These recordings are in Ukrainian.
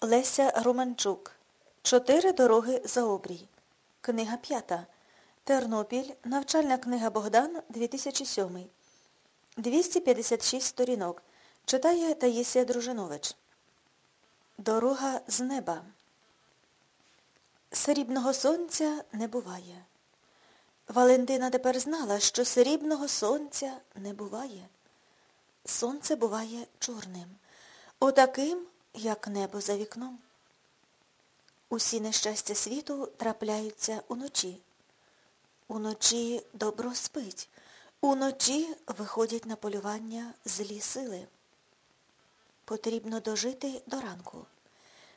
Леся Романчук. Чотири дороги за обрій. Книга п'ята. Тернопіль. Навчальна книга Богдан. 2007. 256 сторінок. Читає Таїсія Дружинович. Дорога з неба. Срібного сонця не буває. Валентина тепер знала, що срібного сонця не буває. Сонце буває чорним. Отаким, як небо за вікном. Усі нещастя світу трапляються уночі. Уночі добро спить, уночі виходять на полювання злі сили. Потрібно дожити до ранку,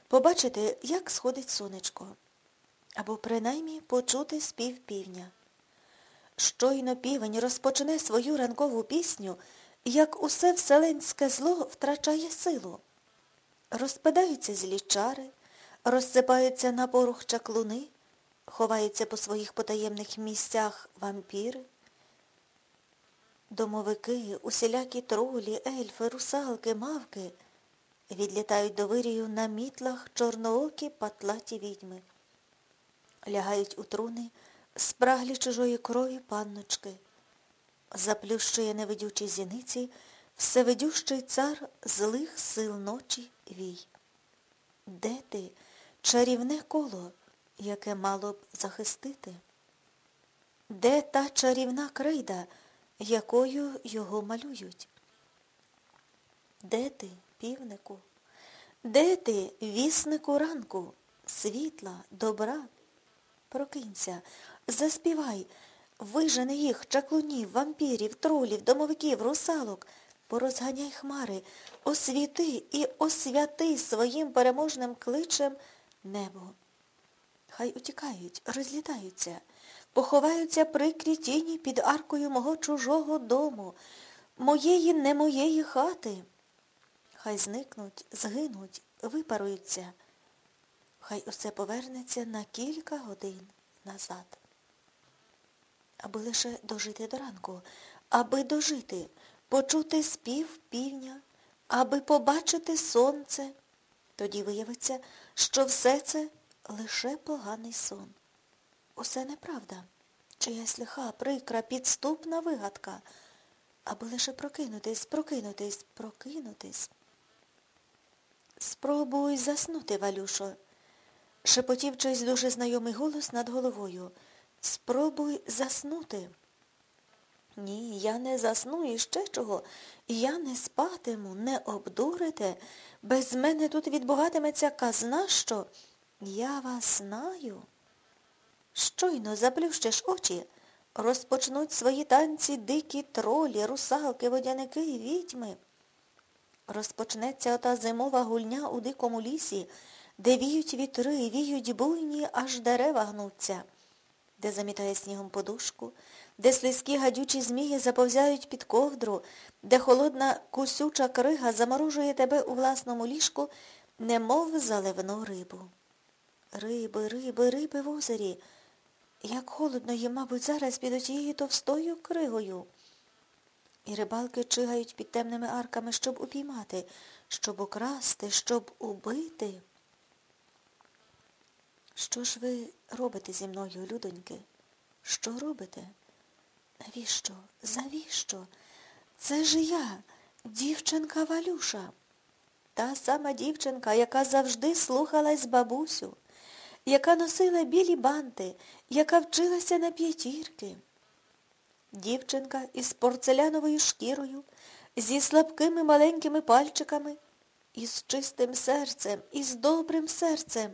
побачити, як сходить сонечко, або принаймні почути спів півня. Щойно півень розпочне свою ранкову пісню, як усе вселенське зло втрачає силу. Розпадаються злі чари, розсипаються на порух чаклуни, ховаються по своїх потаємних місцях вампіри. Домовики, усілякі тролі, ельфи, русалки, мавки відлітають до вирію на мітлах чорноокі патлаті відьми. Лягають у труни спраглі чужої крові панночки. Заплющує невидючі зіниці всевидющий цар злих сил ночі вій. Де ти, чарівне коло, яке мало б захистити? Де та чарівна крейда, якою його малюють? Де ти, півнику? Де ти, віснику ранку, світла, добра? Прокинься, заспівай, вижени їх, чаклунів, вампірів, тролів, домовиків, русалок, порозганяй хмари, освіти і освяти своїм переможним кличем небо. Хай утікають, розлітаються, поховаються прикрі тіні під аркою мого чужого дому, моєї не моєї хати. Хай зникнуть, згинуть, випаруються. Хай усе повернеться на кілька годин назад. Аби лише дожити до ранку, аби дожити, почути спів півня, аби побачити сонце. Тоді виявиться, що все це лише поганий сон. Усе неправда, чиясь лиха, прикра, підступна вигадка, аби лише прокинутись, прокинутись, прокинутись. Спробуй заснути, Валюшо, шепотів чийсь дуже знайомий голос над головою. Спробуй заснути. Ні, я не засну і ще чого. Я не спатиму, не обдурите. Без мене тут відбуватиметься казна, що я вас знаю. Щойно заплющиш очі, розпочнуть свої танці дикі тролі, русалки, водяники і відьми. Розпочнеться ота зимова гульня у дикому лісі, де віють вітри, віють буйні, аж дерева гнуться, де замітає снігом подушку, де слизькі гадючі змії заповзяють під ковдру, де холодна кусюча крига заморожує тебе у власному ліжку, немов заливну рибу. Риби, риби, риби в озері. Як холодно їм, мабуть, зараз під отією товстою кригою. І рибалки чигають під темними арками, щоб упіймати, щоб украсти, щоб убити. Що ж ви робите зі мною, людоньки? Що робите? Навіщо? Завіщо? Це ж я, дівчинка Валюша. Та сама дівчинка, яка завжди слухалась бабусю, яка носила білі банти, яка вчилася на п'ятірки. Дівчинка із порцеляновою шкірою, зі слабкими маленькими пальчиками, із чистим серцем, із добрим серцем,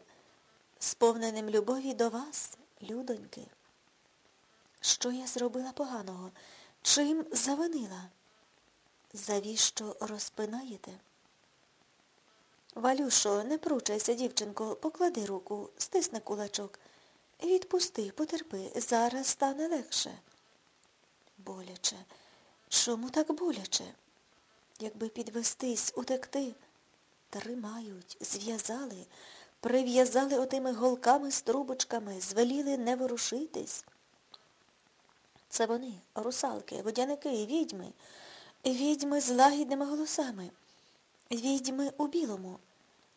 сповненим любові до вас, людоньки. Що я зробила поганого? Чим завинила? Завіщо розпинаєте? Валюшо, не пручайся, дівчинко, поклади руку, стисни кулачок. Відпусти, потерпи, зараз стане легше. Боляче. Чому так боляче? Якби підвестись, утекти. Тримають, зв'язали, прив'язали отими голками з трубочками, звеліли не ворушитись. Це вони, русалки, водяники, відьми, відьми з лагідними голосами, відьми у білому,